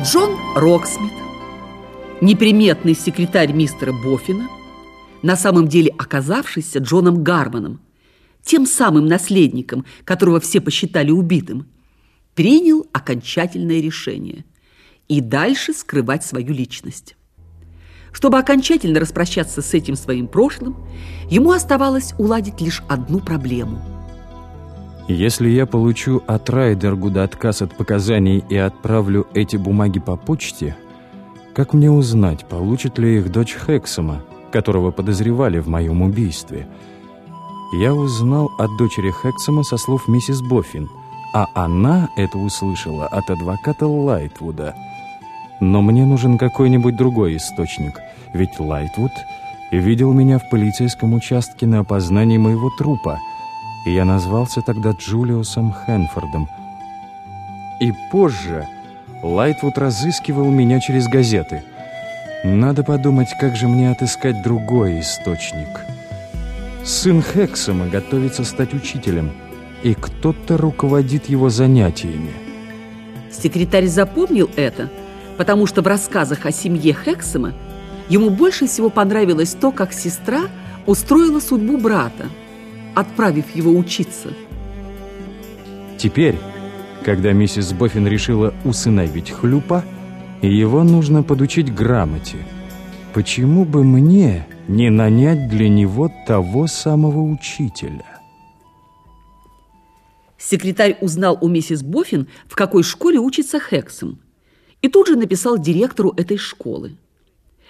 Джон Роксмит, неприметный секретарь мистера Боффина, на самом деле оказавшийся Джоном Гарманом, тем самым наследником, которого все посчитали убитым, принял окончательное решение и дальше скрывать свою личность. Чтобы окончательно распрощаться с этим своим прошлым, ему оставалось уладить лишь одну проблему. Если я получу от Райдергуда отказ от показаний и отправлю эти бумаги по почте, как мне узнать, получит ли их дочь Хексома, которого подозревали в моем убийстве? Я узнал от дочери Хексома со слов миссис Боффин, а она это услышала от адвоката Лайтвуда – но мне нужен какой-нибудь другой источник, ведь Лайтвуд видел меня в полицейском участке на опознании моего трупа, и я назвался тогда Джулиусом Хэнфордом. И позже Лайтвуд разыскивал меня через газеты. Надо подумать, как же мне отыскать другой источник. Сын Хексома готовится стать учителем, и кто-то руководит его занятиями. Секретарь запомнил это – потому что в рассказах о семье Хексема ему больше всего понравилось то, как сестра устроила судьбу брата, отправив его учиться. Теперь, когда миссис Боффин решила усыновить Хлюпа, его нужно подучить грамоте. Почему бы мне не нанять для него того самого учителя? Секретарь узнал у миссис Боффин, в какой школе учится Хексом – и тут же написал директору этой школы.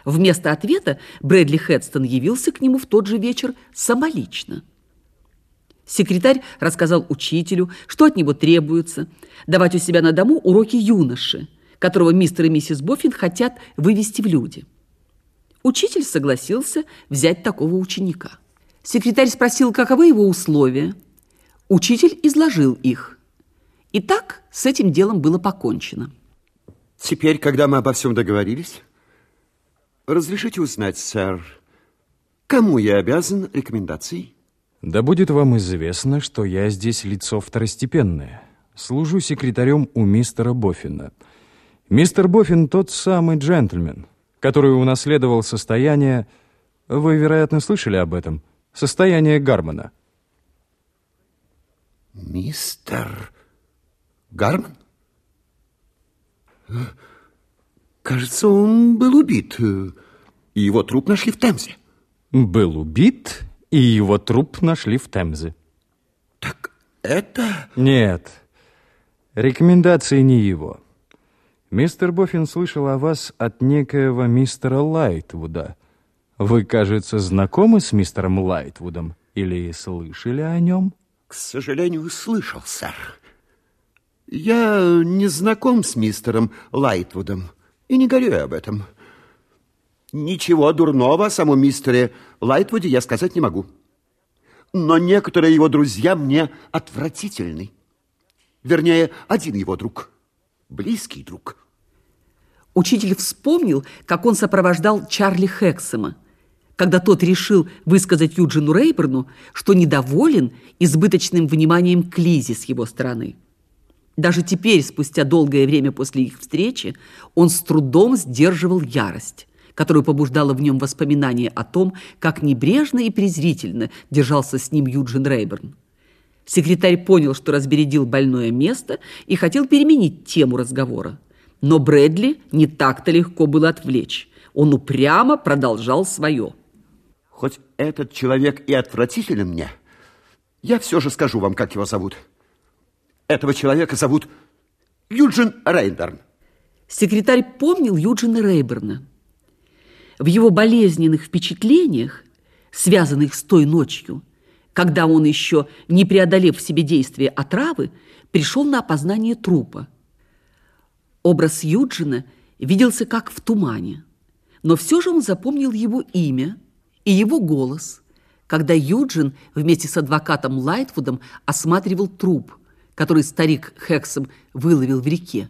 Вместо ответа Брэдли Хедстон явился к нему в тот же вечер самолично. Секретарь рассказал учителю, что от него требуется, давать у себя на дому уроки юноши, которого мистер и миссис Боффин хотят вывести в люди. Учитель согласился взять такого ученика. Секретарь спросил, каковы его условия. Учитель изложил их. И так с этим делом было покончено. Теперь, когда мы обо всем договорились, разрешите узнать, сэр, кому я обязан рекомендацией? Да будет вам известно, что я здесь лицо второстепенное. Служу секретарем у мистера Боффина. Мистер Боффин тот самый джентльмен, который унаследовал состояние... Вы, вероятно, слышали об этом? Состояние Гармона. Мистер Гармон? Кажется, он был убит, и его труп нашли в Темзе. Был убит, и его труп нашли в Темзе. Так это... Нет, рекомендации не его. Мистер Боффин слышал о вас от некоего мистера Лайтвуда. Вы, кажется, знакомы с мистером Лайтвудом или слышали о нем? К сожалению, слышал, сэр. Я не знаком с мистером Лайтвудом и не горюю об этом. Ничего дурного о самом мистере Лайтвуде я сказать не могу. Но некоторые его друзья мне отвратительны. Вернее, один его друг, близкий друг. Учитель вспомнил, как он сопровождал Чарли Хексема, когда тот решил высказать Юджину Рейберну, что недоволен избыточным вниманием к Лизе с его стороны. Даже теперь, спустя долгое время после их встречи, он с трудом сдерживал ярость, которую побуждала в нем воспоминание о том, как небрежно и презрительно держался с ним Юджин Рейберн. Секретарь понял, что разбередил больное место и хотел переменить тему разговора. Но Брэдли не так-то легко было отвлечь. Он упрямо продолжал свое. Хоть этот человек и отвратителен мне, я все же скажу вам, как его зовут. Этого человека зовут Юджин Рейнберн. Секретарь помнил Юджина Рейберна. В его болезненных впечатлениях, связанных с той ночью, когда он еще, не преодолев в себе действие отравы, пришел на опознание трупа. Образ Юджина виделся как в тумане, но все же он запомнил его имя и его голос, когда Юджин вместе с адвокатом Лайтвудом осматривал труп – который старик Хексом выловил в реке.